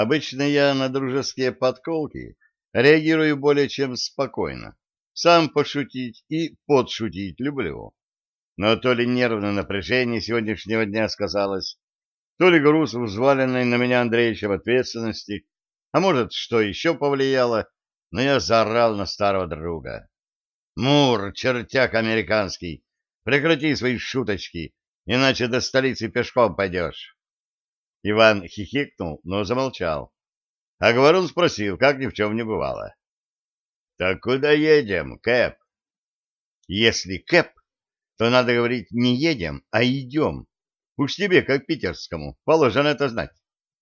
Обычно я на дружеские подколки реагирую более чем спокойно. Сам пошутить и подшутить люблю. Но то ли нервное напряжение сегодняшнего дня сказалось, то ли груз взваленный на меня Андреевичем ответственности, а может, что еще повлияло, но я заорал на старого друга. «Мур, чертяк американский, прекрати свои шуточки, иначе до столицы пешком пойдешь». Иван хихикнул, но замолчал. А Говорун спросил, как ни в чем не бывало. — Так куда едем, Кэп? — Если Кэп, то надо говорить не едем, а идем. Уж тебе, как питерскому, положено это знать.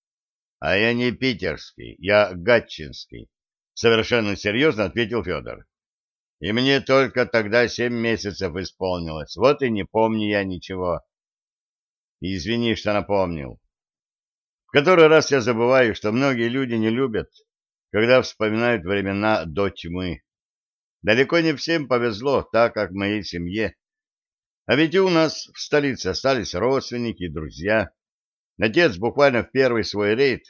— А я не питерский, я гатчинский, — совершенно серьезно ответил Федор. — И мне только тогда семь месяцев исполнилось, вот и не помню я ничего. — Извини, что напомнил. В который раз я забываю, что многие люди не любят, когда вспоминают времена до тьмы. Далеко не всем повезло, так как моей семье. А ведь и у нас в столице остались родственники и друзья. Отец буквально в первый свой рейд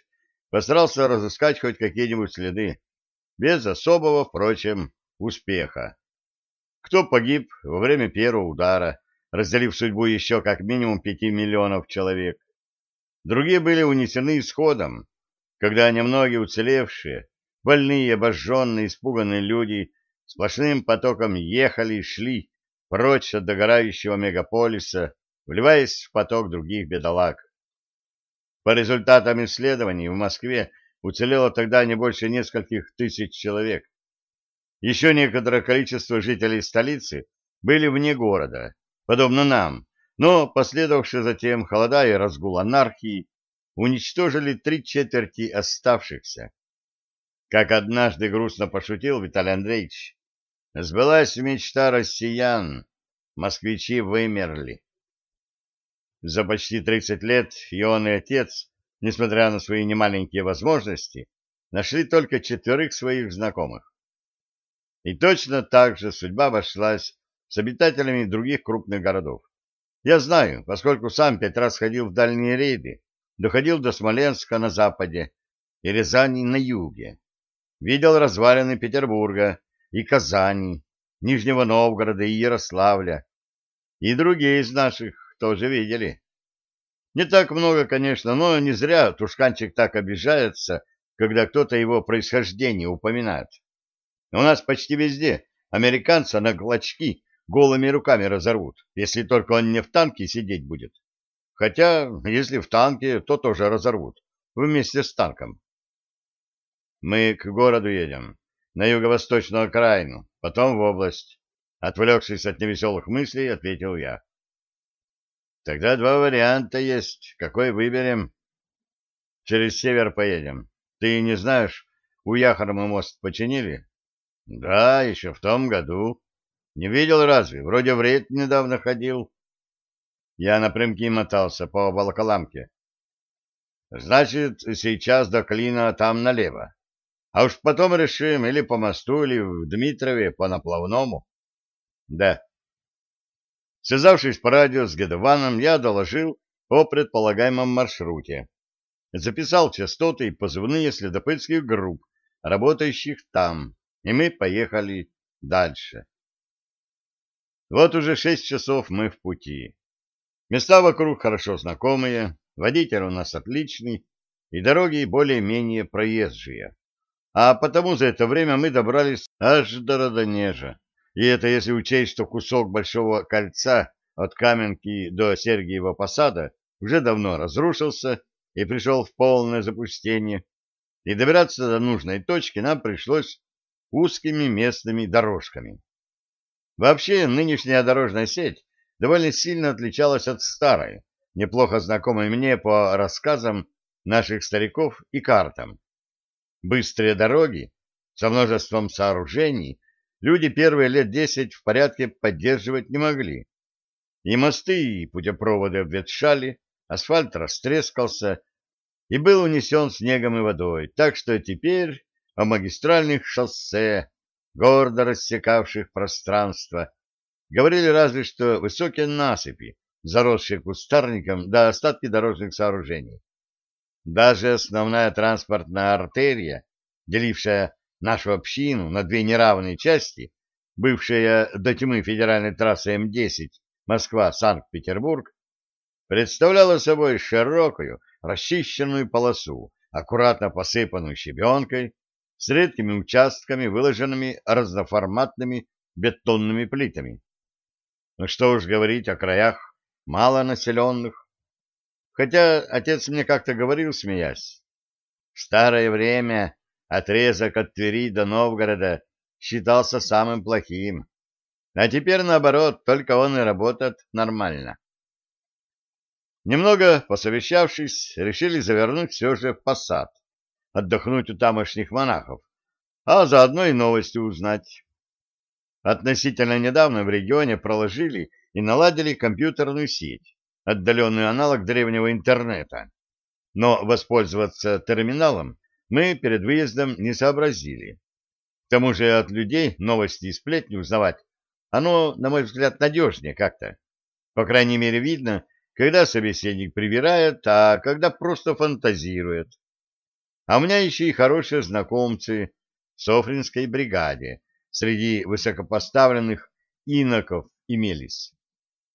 постарался разыскать хоть какие-нибудь следы, без особого, впрочем, успеха. Кто погиб во время первого удара, разделив судьбу еще как минимум пяти миллионов человек? Другие были унесены исходом, когда немногие уцелевшие, больные, обожженные, испуганные люди сплошным потоком ехали и шли прочь от догорающего мегаполиса, вливаясь в поток других бедолаг. По результатам исследований в Москве уцелело тогда не больше нескольких тысяч человек. Еще некоторое количество жителей столицы были вне города, подобно нам, но последовавшие затем холода и разгул анархии уничтожили три четверти оставшихся. Как однажды грустно пошутил Виталий Андреевич, сбылась мечта россиян, москвичи вымерли. За почти 30 лет и он, и отец, несмотря на свои немаленькие возможности, нашли только четверых своих знакомых. И точно так же судьба обошлась с обитателями других крупных городов. Я знаю, поскольку сам пять раз ходил в дальние рейды, доходил до Смоленска на западе и Рязани на юге. Видел развалины Петербурга и Казани, Нижнего Новгорода и Ярославля. И другие из наших тоже видели. Не так много, конечно, но не зря Тушканчик так обижается, когда кто-то его происхождение упоминает. У нас почти везде американца на клочки голыми руками разорвут, если только он не в танке сидеть будет. Хотя, если в танке, то тоже разорвут, вместе с танком. Мы к городу едем, на юго-восточную окраину, потом в область. Отвлекшись от невеселых мыслей, ответил я. Тогда два варианта есть. Какой выберем? Через север поедем. Ты не знаешь, у Яхарма мост починили? Да, еще в том году. Не видел разве? Вроде в рейд недавно ходил. Я напрямки мотался по Волоколамке. Значит, сейчас до Клина там налево. А уж потом решим или по мосту, или в Дмитрове по наплавному. Да. Связавшись по радио с Гедованом, я доложил о предполагаемом маршруте. Записал частоты и позывные следопытских групп, работающих там, и мы поехали дальше. Вот уже шесть часов мы в пути. Места вокруг хорошо знакомые, водитель у нас отличный, и дороги более-менее проезжие. А потому за это время мы добрались аж до Родонежа. И это если учесть, что кусок Большого кольца от Каменки до Сергиева Посада уже давно разрушился и пришел в полное запустение, и добираться до нужной точки нам пришлось узкими местными дорожками. Вообще, нынешняя дорожная сеть довольно сильно отличалась от старой, неплохо знакомой мне по рассказам наших стариков и картам. Быстрые дороги со множеством сооружений люди первые лет десять в порядке поддерживать не могли. И мосты, и путепроводы обветшали, асфальт растрескался и был унесен снегом и водой, так что теперь о магистральных шоссе гордо рассекавших пространство, говорили разве что высокие насыпи, заросшие кустарником до остатки дорожных сооружений. даже основная транспортная артерия, делившая нашу общину на две неравные части, бывшая до тьмы федеральной трассы М-10 Москва-Санкт-Петербург, представляла собой широкую, расчищенную полосу, аккуратно посыпанную щебенкой, с редкими участками, выложенными разноформатными бетонными плитами. Ну что уж говорить о краях малонаселенных. Хотя отец мне как-то говорил, смеясь, в старое время отрезок от Твери до Новгорода считался самым плохим, а теперь, наоборот, только он и работает нормально. Немного посовещавшись, решили завернуть все же в посад, отдохнуть у тамошних монахов, а заодно и новости узнать. Относительно недавно в регионе проложили и наладили компьютерную сеть, отдаленный аналог древнего интернета. Но воспользоваться терминалом мы перед выездом не сообразили. К тому же от людей новости и сплетни узнавать, оно, на мой взгляд, надежнее как-то. По крайней мере, видно, когда собеседник привирает, а когда просто фантазирует. А у меня еще и хорошие знакомцы в Софринской бригаде среди высокопоставленных иноков имелись.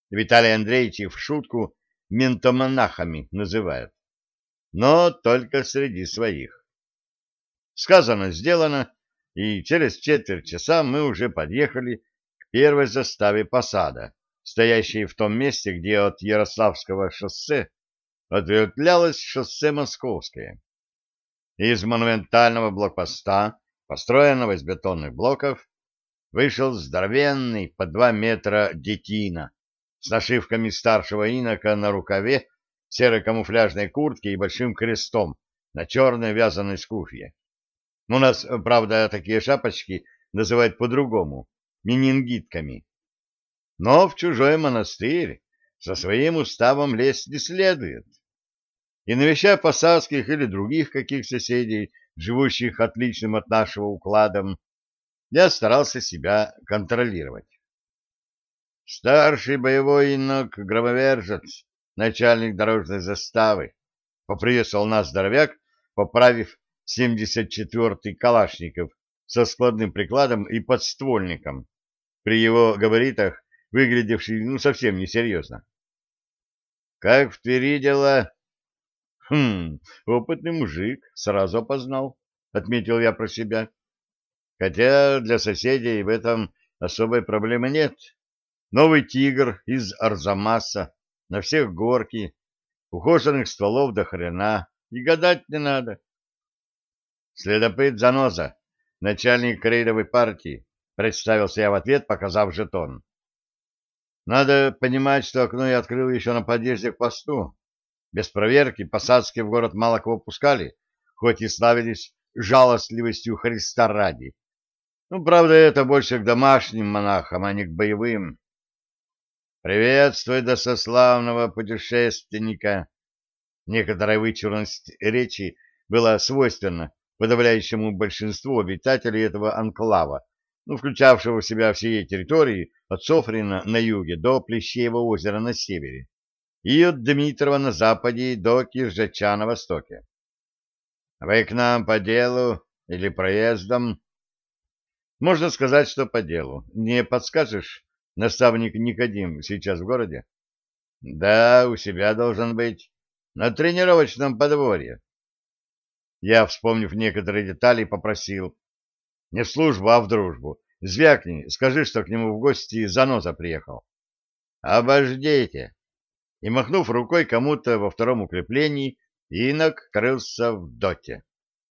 Виталий Андреевич в шутку ментомонахами называют. Но только среди своих. Сказано, сделано, и через четверть часа мы уже подъехали к первой заставе посада стоящей в том месте, где от Ярославского шоссе ответвлялось шоссе Московское. Из монументального блокпоста, построенного из бетонных блоков, вышел здоровенный по два метра детина с нашивками старшего инока на рукаве, серой камуфляжной куртке и большим крестом на черной вязаной скуфье. У нас, правда, такие шапочки называют по-другому — менингитками. Но в чужой монастырь со своим уставом лезть не следует. И навещая посадских или других каких соседей, живущих отличным от нашего укладом, я старался себя контролировать. Старший боевой инок громовержец, начальник дорожной заставы, поприветствовал нас здоровяк, поправив 74-й Калашников со складным прикладом и подствольником. При его габаритах выглядевший ну совсем несерьезно. «Как в Твери дела?» «Хм, опытный мужик, сразу опознал», — отметил я про себя. «Хотя для соседей в этом особой проблемы нет. Новый тигр из Арзамаса, на всех горки, ухоженных стволов до хрена, и гадать не надо». «Следопыт Заноза, начальник рейдовой партии», — представился я в ответ, показав жетон. Надо понимать, что окно я открыл еще на подъезде к посту. Без проверки посадские в город мало кого пускали, хоть и славились жалостливостью Христа ради. Ну, правда, это больше к домашним монахам, а не к боевым. «Приветствуй, досославного путешественника!» Некоторая вычурность речи была свойственна подавляющему большинству обитателей этого анклава, ну, включавшего в себя все территории от Софрина на юге до Плещеева озера на севере и от Дмитрова на западе до Киржача на востоке. Вы к нам по делу или проездом? Можно сказать, что по делу. Не подскажешь, наставник Никодим сейчас в городе? Да, у себя должен быть. На тренировочном подворье. Я, вспомнив некоторые детали, попросил. Не в службу, а в дружбу. Звякни, скажи, что к нему в гости заноза приехал. Обождите. И, махнув рукой кому-то во втором укреплении, инок крылся в доте.